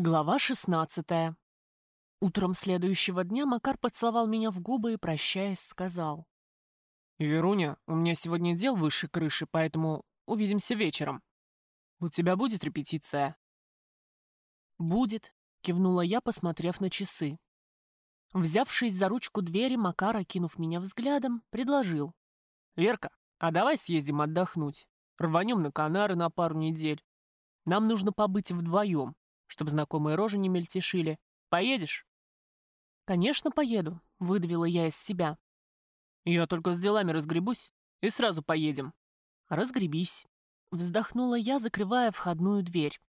Глава 16 Утром следующего дня Макар поцеловал меня в губы и, прощаясь, сказал. «Веруня, у меня сегодня дел выше крыши, поэтому увидимся вечером. У тебя будет репетиция?» «Будет», — кивнула я, посмотрев на часы. Взявшись за ручку двери, Макар, окинув меня взглядом, предложил. «Верка, а давай съездим отдохнуть. Рванем на Канары на пару недель. Нам нужно побыть вдвоем чтобы знакомые рожи не мельтешили. Поедешь?» «Конечно, поеду», — выдавила я из себя. «Я только с делами разгребусь, и сразу поедем». «Разгребись», — вздохнула я, закрывая входную дверь.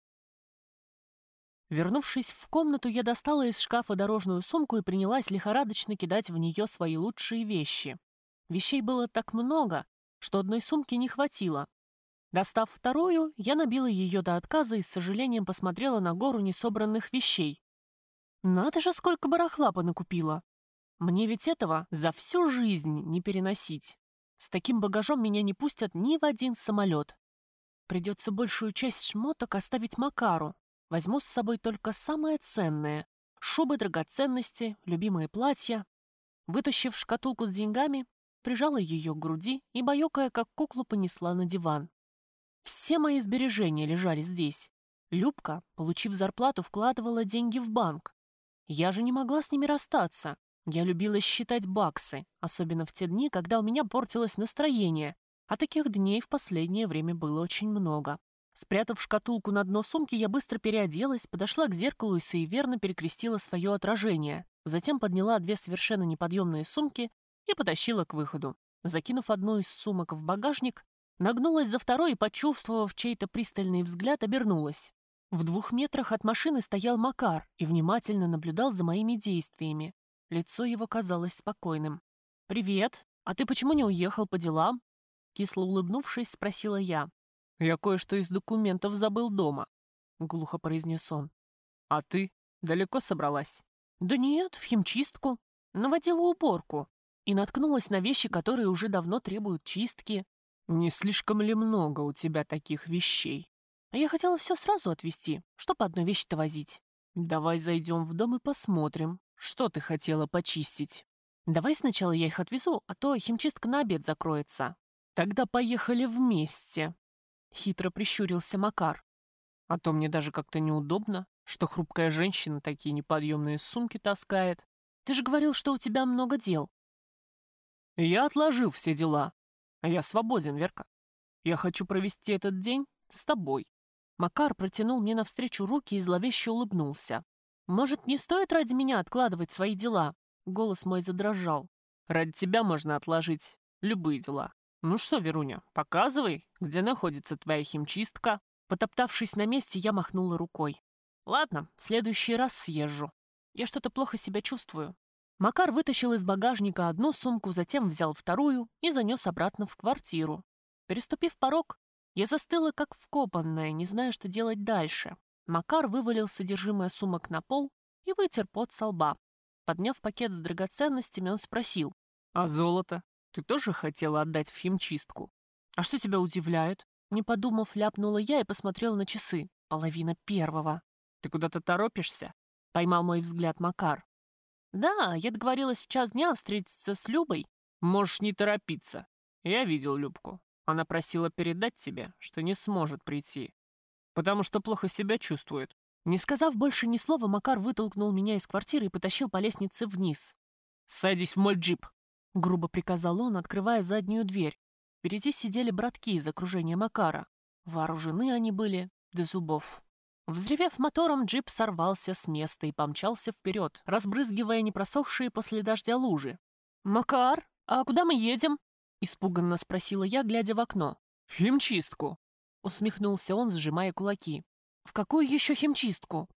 Вернувшись в комнату, я достала из шкафа дорожную сумку и принялась лихорадочно кидать в нее свои лучшие вещи. Вещей было так много, что одной сумки не хватило. Достав вторую, я набила ее до отказа и с сожалением посмотрела на гору несобранных вещей. Надо же, сколько барахла понакупила. Мне ведь этого за всю жизнь не переносить. С таким багажом меня не пустят ни в один самолет. Придется большую часть шмоток оставить Макару. Возьму с собой только самое ценное — шубы, драгоценности, любимые платья. Вытащив шкатулку с деньгами, прижала ее к груди и, баюкая как куклу, понесла на диван. Все мои сбережения лежали здесь. Любка, получив зарплату, вкладывала деньги в банк. Я же не могла с ними расстаться. Я любила считать баксы, особенно в те дни, когда у меня портилось настроение, а таких дней в последнее время было очень много. Спрятав шкатулку на дно сумки, я быстро переоделась, подошла к зеркалу и суеверно перекрестила свое отражение. Затем подняла две совершенно неподъемные сумки и потащила к выходу. Закинув одну из сумок в багажник, Нагнулась за второй и, почувствовав чей-то пристальный взгляд, обернулась. В двух метрах от машины стоял Макар и внимательно наблюдал за моими действиями. Лицо его казалось спокойным. «Привет. А ты почему не уехал по делам?» Кисло улыбнувшись, спросила я. «Я кое-что из документов забыл дома», — глухо произнес он. «А ты далеко собралась?» «Да нет, в химчистку. Наводила уборку. И наткнулась на вещи, которые уже давно требуют чистки. «Не слишком ли много у тебя таких вещей?» «А я хотела все сразу отвезти, чтобы одну вещь-то возить». «Давай зайдем в дом и посмотрим, что ты хотела почистить». «Давай сначала я их отвезу, а то химчистка на обед закроется». «Тогда поехали вместе», — хитро прищурился Макар. «А то мне даже как-то неудобно, что хрупкая женщина такие неподъемные сумки таскает. Ты же говорил, что у тебя много дел». «Я отложил все дела, я свободен, Верка. Я хочу провести этот день с тобой. Макар протянул мне навстречу руки и зловеще улыбнулся. «Может, не стоит ради меня откладывать свои дела?» Голос мой задрожал. «Ради тебя можно отложить любые дела. Ну что, Веруня, показывай, где находится твоя химчистка». Потоптавшись на месте, я махнула рукой. «Ладно, в следующий раз съезжу. Я что-то плохо себя чувствую. Макар вытащил из багажника одну сумку, затем взял вторую и занес обратно в квартиру. Переступив порог, я застыла как вкопанная, не зная, что делать дальше. Макар вывалил содержимое сумок на пол и вытер пот со лба. Подняв пакет с драгоценностями, он спросил. «А золото? Ты тоже хотела отдать в химчистку?» «А что тебя удивляет?» Не подумав, ляпнула я и посмотрела на часы. Половина первого. «Ты куда-то торопишься?» Поймал мой взгляд Макар. «Да, я договорилась в час дня встретиться с Любой». «Можешь не торопиться. Я видел Любку. Она просила передать тебе, что не сможет прийти, потому что плохо себя чувствует». Не сказав больше ни слова, Макар вытолкнул меня из квартиры и потащил по лестнице вниз. «Садись в мой джип», — грубо приказал он, открывая заднюю дверь. Впереди сидели братки из окружения Макара. Вооружены они были до зубов. Взревев мотором, джип сорвался с места и помчался вперед, разбрызгивая непросохшие после дождя лужи. «Макар, а куда мы едем?» — испуганно спросила я, глядя в окно. «В химчистку», — усмехнулся он, сжимая кулаки. «В какую еще химчистку?»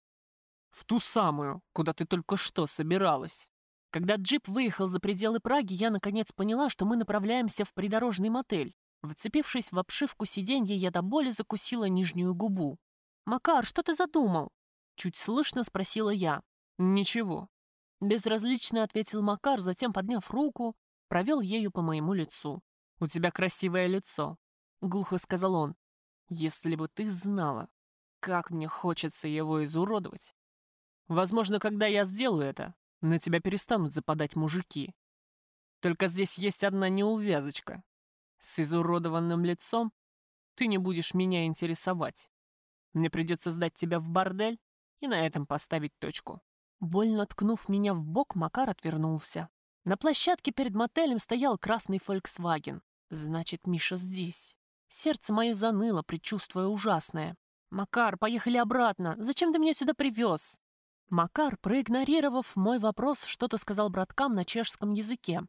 «В ту самую, куда ты только что собиралась». Когда джип выехал за пределы Праги, я наконец поняла, что мы направляемся в придорожный мотель. Вцепившись в обшивку сиденья, я до боли закусила нижнюю губу. «Макар, что ты задумал?» Чуть слышно спросила я. «Ничего». Безразлично ответил Макар, затем, подняв руку, провел ею по моему лицу. «У тебя красивое лицо», — глухо сказал он. «Если бы ты знала, как мне хочется его изуродовать, Возможно, когда я сделаю это, на тебя перестанут западать мужики. Только здесь есть одна неувязочка. С изуродованным лицом ты не будешь меня интересовать. Мне придется сдать тебя в бордель и на этом поставить точку». Больно ткнув меня в бок, Макар отвернулся. На площадке перед мотелем стоял красный «Фольксваген». Значит, Миша здесь. Сердце мое заныло, предчувствуя ужасное. «Макар, поехали обратно! Зачем ты меня сюда привез?» Макар, проигнорировав мой вопрос, что-то сказал браткам на чешском языке.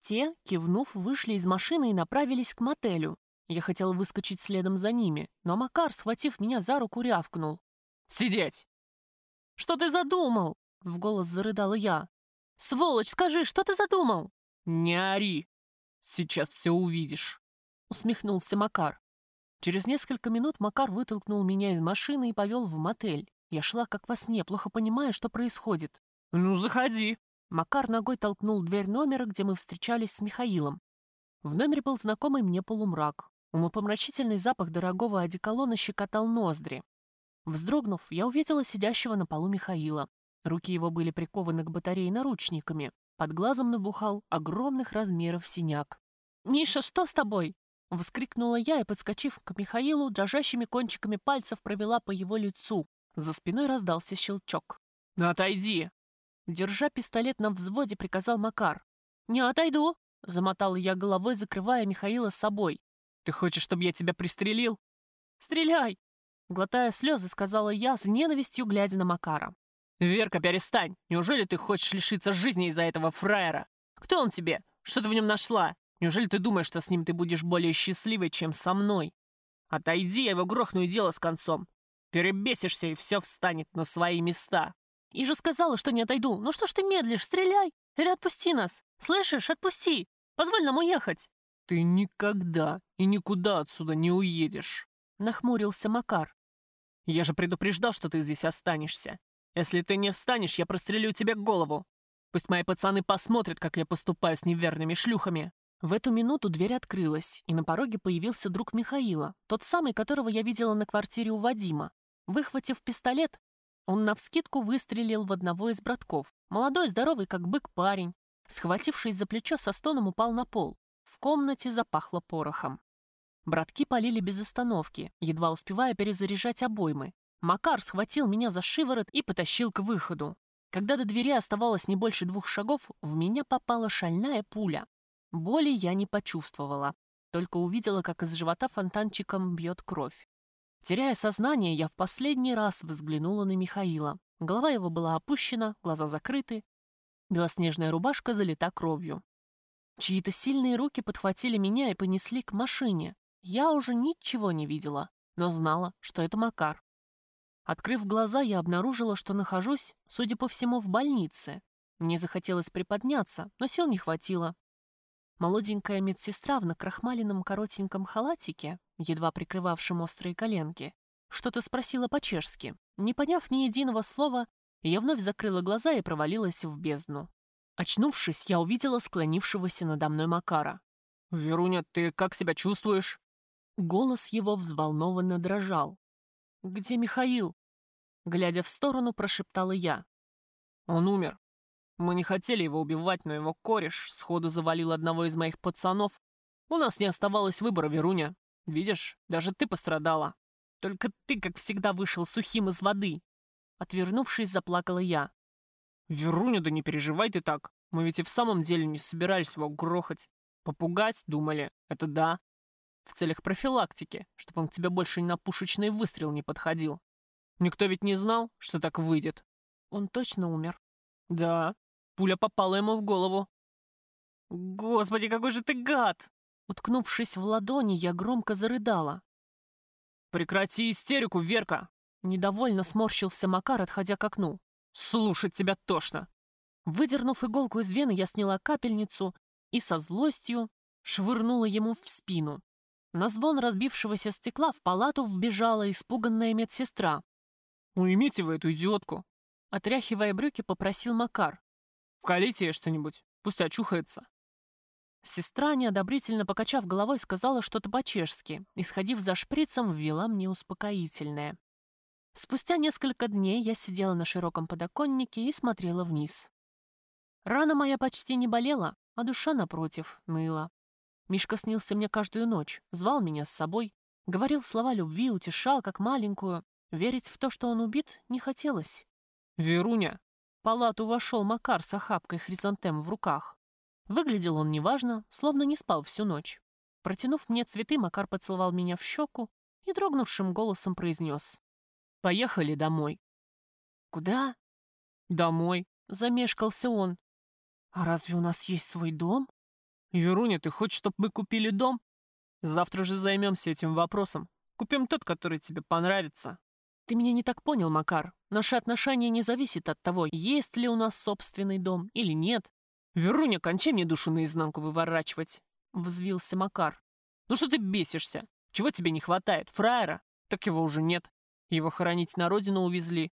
Те, кивнув, вышли из машины и направились к мотелю. Я хотел выскочить следом за ними, но Макар, схватив меня за руку, рявкнул. «Сидеть!» «Что ты задумал?» — в голос зарыдала я. «Сволочь, скажи, что ты задумал?» «Не ори! Сейчас все увидишь!» — усмехнулся Макар. Через несколько минут Макар вытолкнул меня из машины и повел в мотель. Я шла как во сне, плохо понимая, что происходит. «Ну, заходи!» Макар ногой толкнул дверь номера, где мы встречались с Михаилом. В номере был знакомый мне полумрак. Умопомрачительный запах дорогого одеколона щекотал ноздри. Вздрогнув, я увидела сидящего на полу Михаила. Руки его были прикованы к батарее наручниками. Под глазом набухал огромных размеров синяк. «Миша, что с тобой?» — вскрикнула я и, подскочив к Михаилу, дрожащими кончиками пальцев провела по его лицу. За спиной раздался щелчок. «Ну, отойди!» Держа пистолет на взводе, приказал Макар. «Не отойду!» — замотала я головой, закрывая Михаила с собой. «Ты хочешь, чтобы я тебя пристрелил?» «Стреляй!» Глотая слезы, сказала я, с ненавистью глядя на Макара. «Верка, перестань! Неужели ты хочешь лишиться жизни из-за этого фраера? Кто он тебе? Что ты в нем нашла? Неужели ты думаешь, что с ним ты будешь более счастливой, чем со мной? Отойди, я его грохну и дело с концом. Перебесишься, и все встанет на свои места». «И же сказала, что не отойду. Ну что ж ты медлишь? Стреляй! Или отпусти нас! Слышишь? Отпусти! Позволь нам уехать!» «Ты никогда и никуда отсюда не уедешь», — нахмурился Макар. «Я же предупреждал, что ты здесь останешься. Если ты не встанешь, я прострелю тебе голову. Пусть мои пацаны посмотрят, как я поступаю с неверными шлюхами». В эту минуту дверь открылась, и на пороге появился друг Михаила, тот самый, которого я видела на квартире у Вадима. Выхватив пистолет, он навскидку выстрелил в одного из братков. Молодой, здоровый, как бык парень. Схватившись за плечо, со стоном упал на пол. В комнате запахло порохом. Братки полили без остановки, едва успевая перезаряжать обоймы. Макар схватил меня за шиворот и потащил к выходу. Когда до двери оставалось не больше двух шагов, в меня попала шальная пуля. Боли я не почувствовала, только увидела, как из живота фонтанчиком бьет кровь. Теряя сознание, я в последний раз взглянула на Михаила. Голова его была опущена, глаза закрыты. Белоснежная рубашка залита кровью. Чьи-то сильные руки подхватили меня и понесли к машине. Я уже ничего не видела, но знала, что это Макар. Открыв глаза, я обнаружила, что нахожусь, судя по всему, в больнице. Мне захотелось приподняться, но сил не хватило. Молоденькая медсестра в накрахмаленном коротеньком халатике, едва прикрывавшем острые коленки, что-то спросила по-чешски. Не поняв ни единого слова, я вновь закрыла глаза и провалилась в бездну. Очнувшись, я увидела склонившегося надо мной Макара. «Веруня, ты как себя чувствуешь?» Голос его взволнованно дрожал. «Где Михаил?» Глядя в сторону, прошептала я. «Он умер. Мы не хотели его убивать, но его кореш сходу завалил одного из моих пацанов. У нас не оставалось выбора, Веруня. Видишь, даже ты пострадала. Только ты, как всегда, вышел сухим из воды». Отвернувшись, заплакала я. «Веруня, да не переживай ты так. Мы ведь и в самом деле не собирались его грохать. Попугать, думали, это да. В целях профилактики, чтобы он к тебе больше на пушечный выстрел не подходил. Никто ведь не знал, что так выйдет. Он точно умер? Да. Пуля попала ему в голову. Господи, какой же ты гад! Уткнувшись в ладони, я громко зарыдала. «Прекрати истерику, Верка!» Недовольно сморщился Макар, отходя к окну. Слушать тебя тошно. Выдернув иголку из вены, я сняла капельницу и со злостью швырнула ему в спину. На звон разбившегося стекла в палату вбежала испуганная медсестра. «Уймите вы эту идиотку!» Отряхивая брюки, попросил Макар. «Вкалите ей что-нибудь, пусть очухается». Сестра, неодобрительно покачав головой, сказала что-то по-чешски и, сходив за шприцем, ввела мне успокоительное. Спустя несколько дней я сидела на широком подоконнике и смотрела вниз. Рана моя почти не болела, а душа, напротив, ныла. Мишка снился мне каждую ночь, звал меня с собой, говорил слова любви, утешал, как маленькую. Верить в то, что он убит, не хотелось. «Веруня!» В палату вошел Макар с охапкой хризантем в руках. Выглядел он неважно, словно не спал всю ночь. Протянув мне цветы, Макар поцеловал меня в щеку и дрогнувшим голосом произнес. «Поехали домой». «Куда?» «Домой», — замешкался он. «А разве у нас есть свой дом?» «Веруня, ты хочешь, чтобы мы купили дом? Завтра же займемся этим вопросом. Купим тот, который тебе понравится». «Ты меня не так понял, Макар. Наши отношения не зависят от того, есть ли у нас собственный дом или нет. «Веруня, кончай мне душу наизнанку выворачивать!» — взвился Макар. «Ну что ты бесишься? Чего тебе не хватает? Фраера? Так его уже нет. Его хоронить на родину увезли.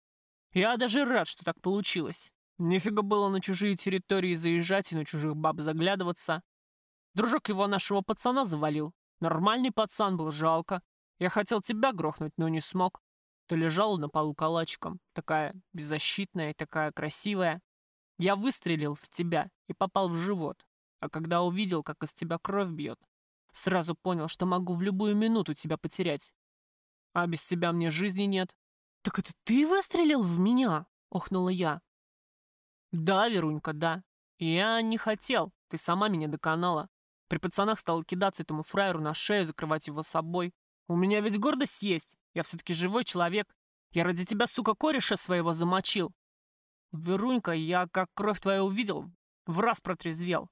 Я даже рад, что так получилось. Нефига было на чужие территории заезжать и на чужих баб заглядываться. Дружок его нашего пацана завалил. Нормальный пацан был, жалко. Я хотел тебя грохнуть, но не смог. Ты лежала на полу калачиком, такая беззащитная, такая красивая. Я выстрелил в тебя и попал в живот, а когда увидел, как из тебя кровь бьет, сразу понял, что могу в любую минуту тебя потерять. А без тебя мне жизни нет. «Так это ты выстрелил в меня?» — охнула я. «Да, Верунька, да. Я не хотел, ты сама меня доконала. При пацанах стал кидаться этому фраеру на шею, закрывать его собой. У меня ведь гордость есть, я все-таки живой человек. Я ради тебя, сука, кореша своего замочил. Верунька, я как кровь твою увидел, в раз протрезвел.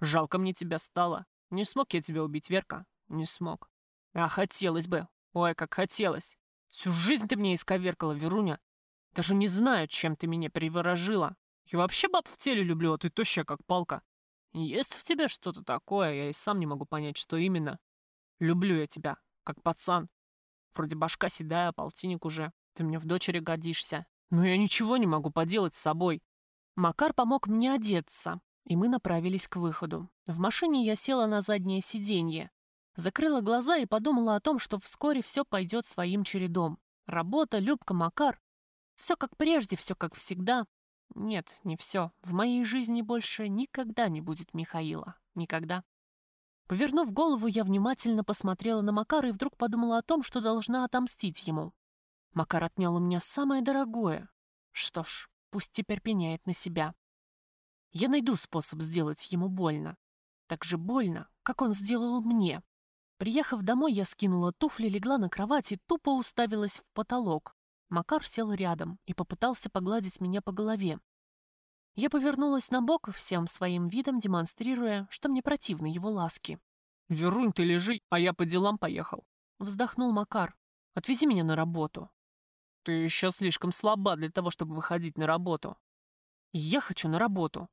Жалко мне тебя стало. Не смог я тебя убить, Верка, не смог. А хотелось бы, ой, как хотелось. Всю жизнь ты мне исковеркала, Веруня. Даже не знаю, чем ты меня приворожила. Я вообще баб в теле люблю, а ты тощая, как палка. Есть в тебе что-то такое, я и сам не могу понять, что именно. Люблю я тебя, как пацан. Вроде башка седая, полтинник уже. Ты мне в дочери годишься. Но я ничего не могу поделать с собой. Макар помог мне одеться, и мы направились к выходу. В машине я села на заднее сиденье. Закрыла глаза и подумала о том, что вскоре все пойдет своим чередом. Работа, Любка, Макар. Все как прежде, все как всегда. Нет, не все. В моей жизни больше никогда не будет Михаила. Никогда. Повернув голову, я внимательно посмотрела на Макара и вдруг подумала о том, что должна отомстить ему. Макар отнял у меня самое дорогое. Что ж, пусть теперь пеняет на себя. Я найду способ сделать ему больно. Так же больно, как он сделал мне. Приехав домой, я скинула туфли, легла на кровать и тупо уставилась в потолок. Макар сел рядом и попытался погладить меня по голове. Я повернулась на бок, всем своим видом демонстрируя, что мне противны его ласки. «Верунь, ты лежи, а я по делам поехал», — вздохнул Макар. «Отвези меня на работу». Ты еще слишком слаба для того, чтобы выходить на работу. Я хочу на работу.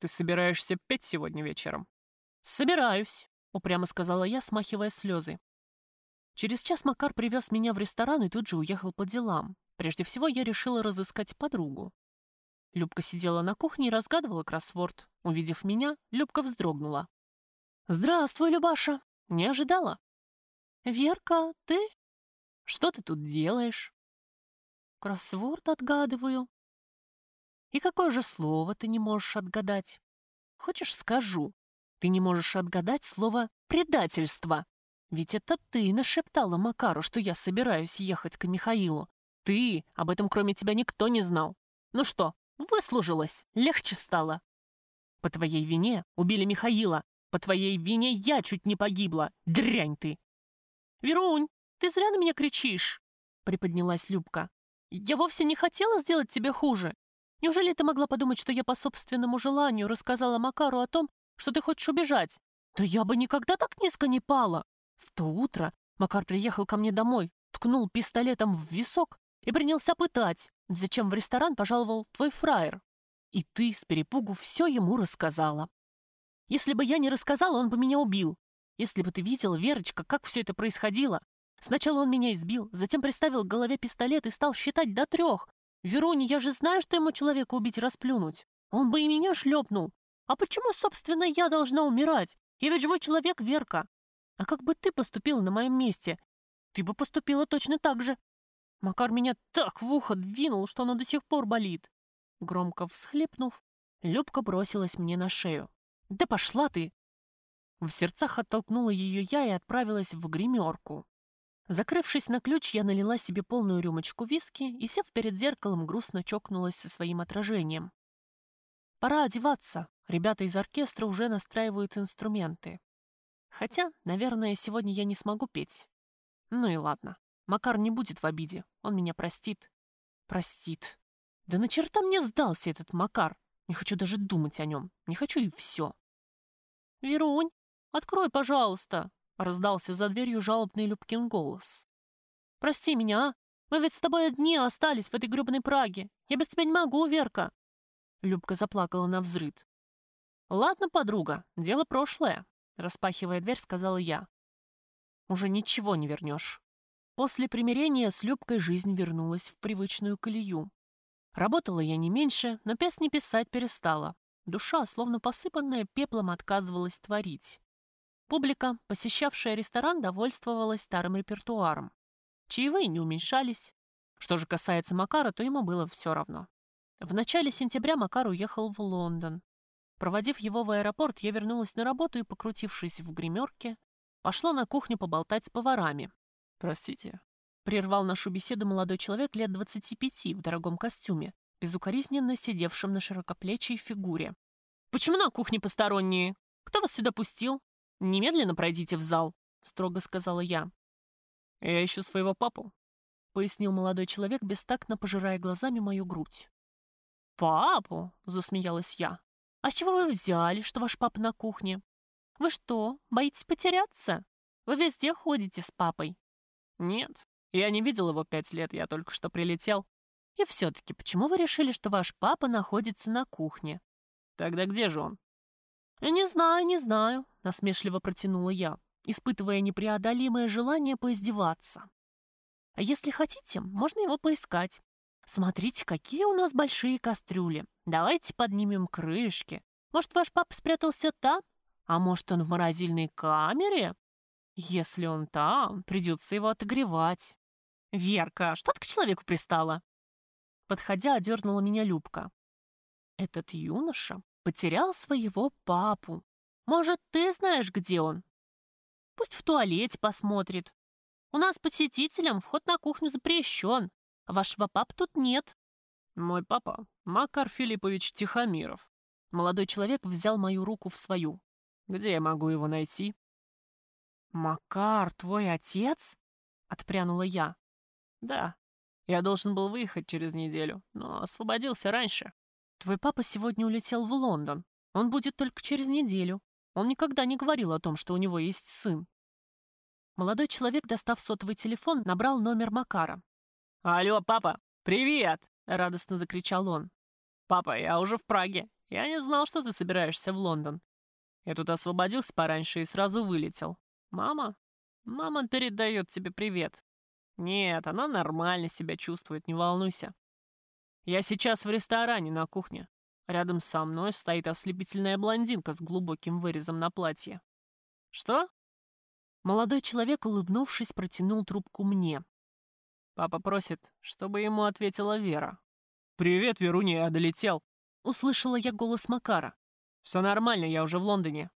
Ты собираешься петь сегодня вечером? Собираюсь, упрямо сказала я, смахивая слезы. Через час Макар привез меня в ресторан и тут же уехал по делам. Прежде всего я решила разыскать подругу. Любка сидела на кухне и разгадывала кроссворд. Увидев меня, Любка вздрогнула. «Здравствуй, Любаша! Не ожидала!» «Верка, ты? Что ты тут делаешь?» Кроссворд отгадываю. И какое же слово ты не можешь отгадать? Хочешь, скажу. Ты не можешь отгадать слово «предательство». Ведь это ты нашептала Макару, что я собираюсь ехать к Михаилу. Ты, об этом кроме тебя никто не знал. Ну что, выслужилась, легче стало. По твоей вине убили Михаила. По твоей вине я чуть не погибла. Дрянь ты. Верунь, ты зря на меня кричишь, приподнялась Любка. Я вовсе не хотела сделать тебе хуже. Неужели ты могла подумать, что я по собственному желанию рассказала Макару о том, что ты хочешь убежать? Да я бы никогда так низко не пала. В то утро Макар приехал ко мне домой, ткнул пистолетом в висок и принялся пытать, зачем в ресторан пожаловал твой фраер. И ты с перепугу все ему рассказала. Если бы я не рассказала, он бы меня убил. Если бы ты видела, Верочка, как все это происходило, Сначала он меня избил, затем приставил к голове пистолет и стал считать до трех. Веруни, я же знаю, что ему человека убить расплюнуть. Он бы и меня шлепнул. А почему, собственно, я должна умирать? Я ведь живой человек, Верка. А как бы ты поступила на моем месте? Ты бы поступила точно так же. Макар меня так в ухо двинул, что оно до сих пор болит. Громко всхлипнув, Любка бросилась мне на шею. «Да пошла ты!» В сердцах оттолкнула ее я и отправилась в гримерку. Закрывшись на ключ, я налила себе полную рюмочку виски и, сев перед зеркалом, грустно чокнулась со своим отражением. Пора одеваться. Ребята из оркестра уже настраивают инструменты. Хотя, наверное, сегодня я не смогу петь. Ну и ладно. Макар не будет в обиде. Он меня простит. Простит. Да на черта мне сдался этот Макар. Не хочу даже думать о нем. Не хочу и все. «Верунь, открой, пожалуйста!» — раздался за дверью жалобный Любкин голос. «Прости меня, а? Мы ведь с тобой одни остались в этой гребаной Праге. Я без тебя не могу, Верка!» Любка заплакала на взрыд. «Ладно, подруга, дело прошлое», — распахивая дверь, сказала я. «Уже ничего не вернешь». После примирения с Любкой жизнь вернулась в привычную колею. Работала я не меньше, но песни писать перестала. Душа, словно посыпанная пеплом, отказывалась творить. Публика, посещавшая ресторан, довольствовалась старым репертуаром. Чаевые не уменьшались. Что же касается Макара, то ему было все равно. В начале сентября Макар уехал в Лондон. Проводив его в аэропорт, я вернулась на работу и, покрутившись в гримерке, пошла на кухню поболтать с поварами. «Простите, Прервал нашу беседу молодой человек лет 25 в дорогом костюме, безукоризненно сидевшем на широкоплечей фигуре. «Почему на кухне посторонние? Кто вас сюда пустил? Немедленно пройдите в зал», — строго сказала я. «Я ищу своего папу», — пояснил молодой человек, бестактно пожирая глазами мою грудь. «Папу?» — засмеялась я. «А с чего вы взяли, что ваш папа на кухне? Вы что, боитесь потеряться? Вы везде ходите с папой». «Нет, я не видел его пять лет, я только что прилетел. И все-таки, почему вы решили, что ваш папа находится на кухне? Тогда где же он? Не знаю, не знаю, насмешливо протянула я, испытывая непреодолимое желание поиздеваться. А если хотите, можно его поискать. Смотрите, какие у нас большие кастрюли. Давайте поднимем крышки. Может, ваш папа спрятался там? А может, он в морозильной камере? Если он там, придется его отогревать. «Верка, что ты к человеку пристала?» Подходя, одернула меня Любка. «Этот юноша потерял своего папу. Может, ты знаешь, где он? Пусть в туалете посмотрит. У нас посетителям вход на кухню запрещен, вашего папы тут нет». «Мой папа — Макар Филиппович Тихомиров». Молодой человек взял мою руку в свою. «Где я могу его найти?» «Макар, твой отец?» — отпрянула я. Да, я должен был выехать через неделю, но освободился раньше. Твой папа сегодня улетел в Лондон. Он будет только через неделю. Он никогда не говорил о том, что у него есть сын. Молодой человек, достав сотовый телефон, набрал номер Макара. «Алло, папа! Привет!» — радостно закричал он. «Папа, я уже в Праге. Я не знал, что ты собираешься в Лондон. Я тут освободился пораньше и сразу вылетел. Мама? Мама передает тебе привет. Нет, она нормально себя чувствует, не волнуйся. Я сейчас в ресторане на кухне. Рядом со мной стоит ослепительная блондинка с глубоким вырезом на платье. Что? Молодой человек, улыбнувшись, протянул трубку мне. Папа просит, чтобы ему ответила Вера. «Привет, Веруня, я долетел!» Услышала я голос Макара. «Все нормально, я уже в Лондоне».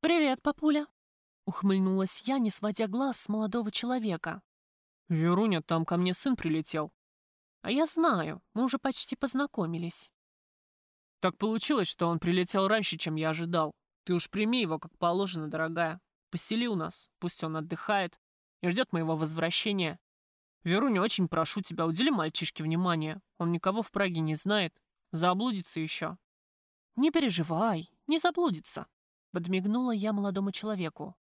«Привет, папуля!» Ухмыльнулась я, не сводя глаз с молодого человека. «Веруня, там ко мне сын прилетел». «А я знаю, мы уже почти познакомились». «Так получилось, что он прилетел раньше, чем я ожидал. Ты уж прими его, как положено, дорогая. Посели у нас, пусть он отдыхает и ждет моего возвращения. Веруня, очень прошу тебя, удели мальчишке внимание. Он никого в Праге не знает. Заблудится еще». «Не переживай, не заблудится», — подмигнула я молодому человеку.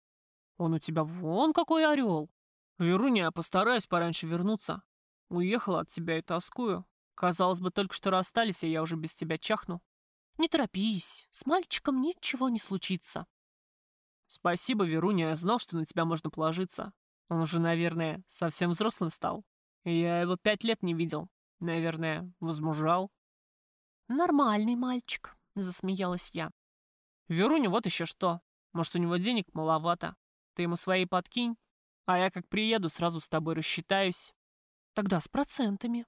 «Он у тебя вон какой орел!» «Веруня, я постараюсь пораньше вернуться. Уехала от тебя и тоскую. Казалось бы, только что расстались, и я уже без тебя чахну». «Не торопись, с мальчиком ничего не случится». «Спасибо, Веруня, я знал, что на тебя можно положиться. Он уже, наверное, совсем взрослым стал. я его пять лет не видел. Наверное, возмужал». «Нормальный мальчик», — засмеялась я. «Веруня, вот еще что. Может, у него денег маловато. Ты ему свои подкинь, а я как приеду, сразу с тобой рассчитаюсь. Тогда с процентами.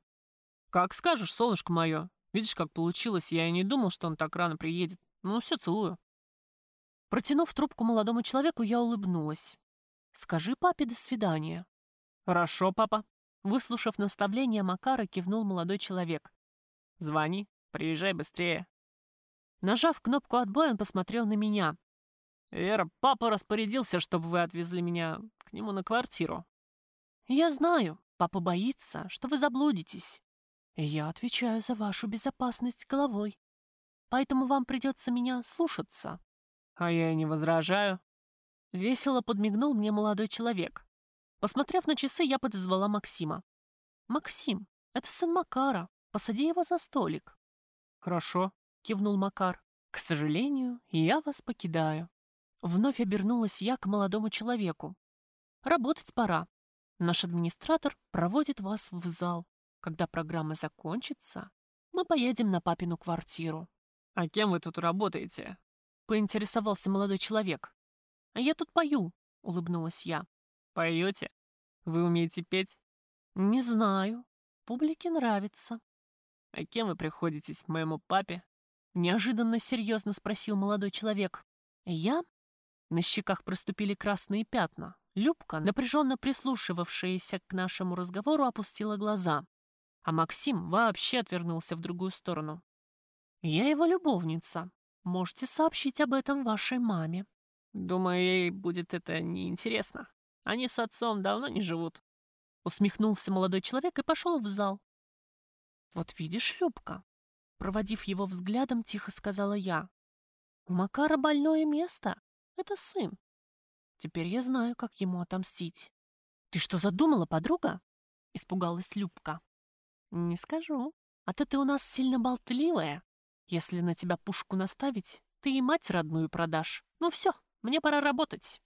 Как скажешь, солнышко мое. Видишь, как получилось, я и не думал, что он так рано приедет. Ну, все, целую. Протянув трубку молодому человеку, я улыбнулась. «Скажи папе до свидания». «Хорошо, папа». Выслушав наставление Макара, кивнул молодой человек. «Звони, приезжай быстрее». Нажав кнопку отбоя, он посмотрел на меня. «Вера, папа распорядился, чтобы вы отвезли меня к нему на квартиру». «Я знаю. Папа боится, что вы заблудитесь. Я отвечаю за вашу безопасность головой. Поэтому вам придется меня слушаться». «А я и не возражаю». Весело подмигнул мне молодой человек. Посмотрев на часы, я подозвала Максима. «Максим, это сын Макара. Посади его за столик». «Хорошо», — кивнул Макар. «К сожалению, я вас покидаю». Вновь обернулась я к молодому человеку. «Работать пора. Наш администратор проводит вас в зал. Когда программа закончится, мы поедем на папину квартиру». «А кем вы тут работаете?» — поинтересовался молодой человек. «А я тут пою», — улыбнулась я. «Поете? Вы умеете петь?» «Не знаю. Публике нравится». «А кем вы приходитесь моему папе?» Неожиданно серьезно спросил молодой человек. «Я?» На щеках проступили красные пятна. Любка, напряженно прислушивавшаяся к нашему разговору, опустила глаза. А Максим вообще отвернулся в другую сторону. «Я его любовница. Можете сообщить об этом вашей маме». «Думаю, ей будет это неинтересно. Они с отцом давно не живут». Усмехнулся молодой человек и пошел в зал. «Вот видишь, Любка?» Проводив его взглядом, тихо сказала я. «У Макара больное место. Это сын. Теперь я знаю, как ему отомстить». «Ты что задумала, подруга?» Испугалась Любка. «Не скажу. А то ты у нас сильно болтливая. Если на тебя пушку наставить, ты и мать родную продашь. Ну все, мне пора работать».